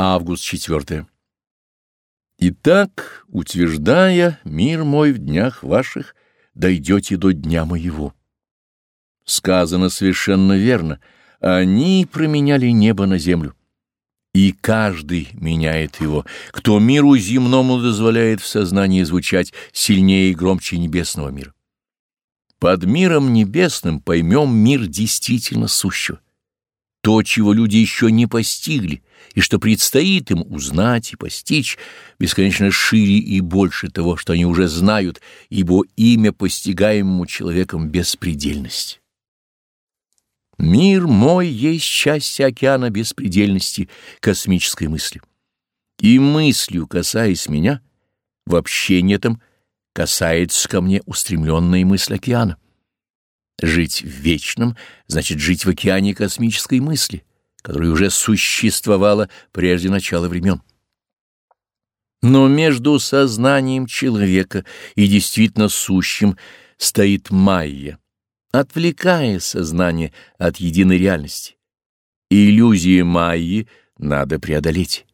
Август 4. Итак, утверждая мир мой в днях ваших, дойдете до дня моего. Сказано совершенно верно. Они променяли небо на землю. И каждый меняет его, кто миру земному дозволяет в сознании звучать сильнее и громче небесного мира. Под миром небесным поймем мир действительно сущего то, чего люди еще не постигли, и что предстоит им узнать и постичь, бесконечно шире и больше того, что они уже знают, ибо имя постигаемому человеком беспредельность. Мир мой есть часть океана беспредельности космической мысли. И мыслью, касаясь меня, в общении этом касается ко мне устремленная мысль океана. Жить в вечном значит жить в океане космической мысли, которая уже существовала прежде начала времен. Но между сознанием человека и действительно сущим стоит майя, отвлекая сознание от единой реальности. Иллюзии майи надо преодолеть.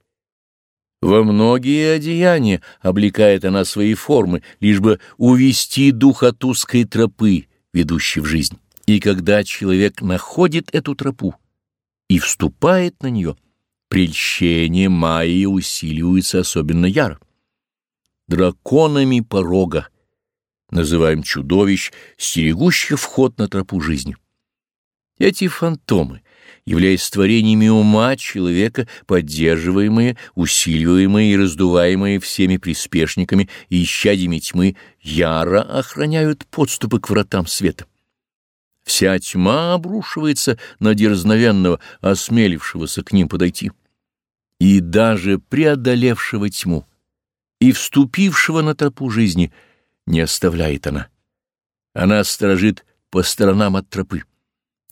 Во многие одеяния облекает она свои формы, лишь бы увести дух от узкой тропы, ведущий в жизнь. И когда человек находит эту тропу и вступает на нее, прельщение Майи усиливается особенно яро. Драконами порога называем чудовищ, стерегущих вход на тропу жизни. Эти фантомы, являясь творениями ума человека, поддерживаемые, усиливаемые и раздуваемые всеми приспешниками и исчадьями тьмы, яро охраняют подступы к вратам света. Вся тьма обрушивается на дерзновенного, осмелившегося к ним подойти. И даже преодолевшего тьму и вступившего на тропу жизни не оставляет она. Она сторожит по сторонам от тропы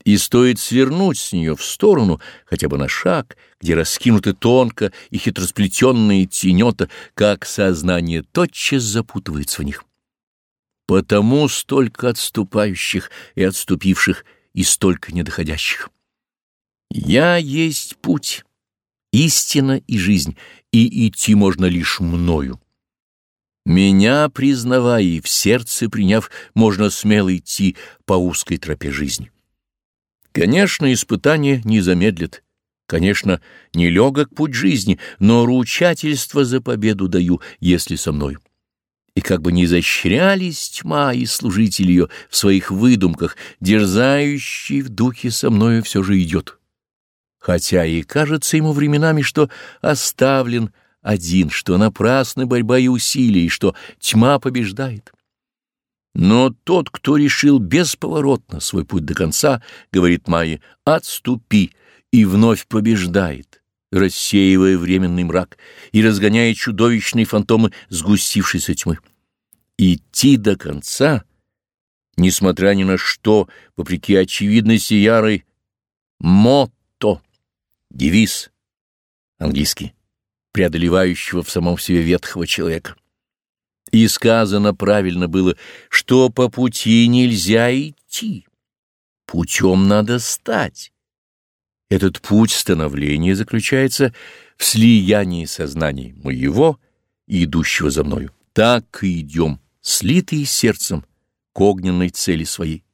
и стоит свернуть с нее в сторону, хотя бы на шаг, где раскинуты тонко и хитросплетенные тенета, как сознание тотчас запутывается в них. Потому столько отступающих и отступивших, и столько недоходящих. Я есть путь, истина и жизнь, и идти можно лишь мною. Меня, признавая и в сердце приняв, можно смело идти по узкой тропе жизни. Конечно, испытание не замедлит. Конечно, не легок путь жизни, но ручательство за победу даю, если со мной. И как бы ни изощрялись тьма и служитель ее в своих выдумках, дерзающий в духе со мною все же идет. Хотя и кажется ему временами, что оставлен один, что напрасны борьба и усилия, и что тьма побеждает. Но тот, кто решил бесповоротно свой путь до конца, говорит Майе, отступи, и вновь побеждает, рассеивая временный мрак и разгоняя чудовищные фантомы сгустившейся тьмы. Идти до конца, несмотря ни на что, вопреки очевидности ярой, мотто, девиз английский, преодолевающего в самом себе ветхого человека. И сказано правильно было, что по пути нельзя идти, путем надо стать. Этот путь становления заключается в слиянии сознаний моего и идущего за мною. Так и идем, слитые сердцем к огненной цели своей.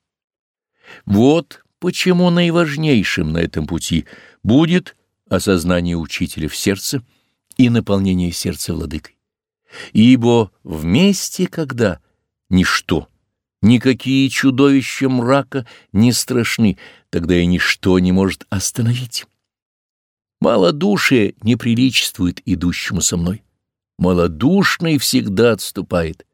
Вот почему наиважнейшим на этом пути будет осознание учителя в сердце и наполнение сердца владыкой. Ибо вместе, когда ничто, никакие чудовища мрака не страшны, тогда и ничто не может остановить. Малодушие не приличествует идущему со мной. Малодушный всегда отступает.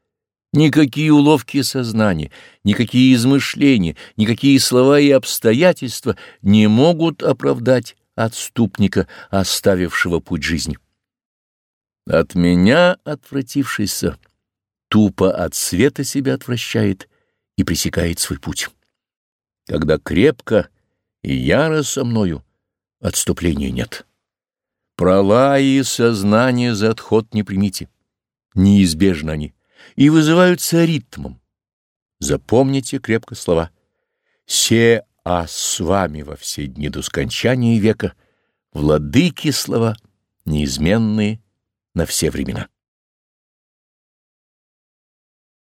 Никакие уловки сознания, никакие измышления, никакие слова и обстоятельства не могут оправдать отступника, оставившего путь жизни. От меня отвратившийся тупо от света себя отвращает и пресекает свой путь. Когда крепко и яро со мною, отступления нет. Пролаи сознание за отход не примите. Неизбежны они и вызываются ритмом. Запомните крепко слова. «Се а с вами во все дни до скончания века» владыки слова — неизменные на все времена.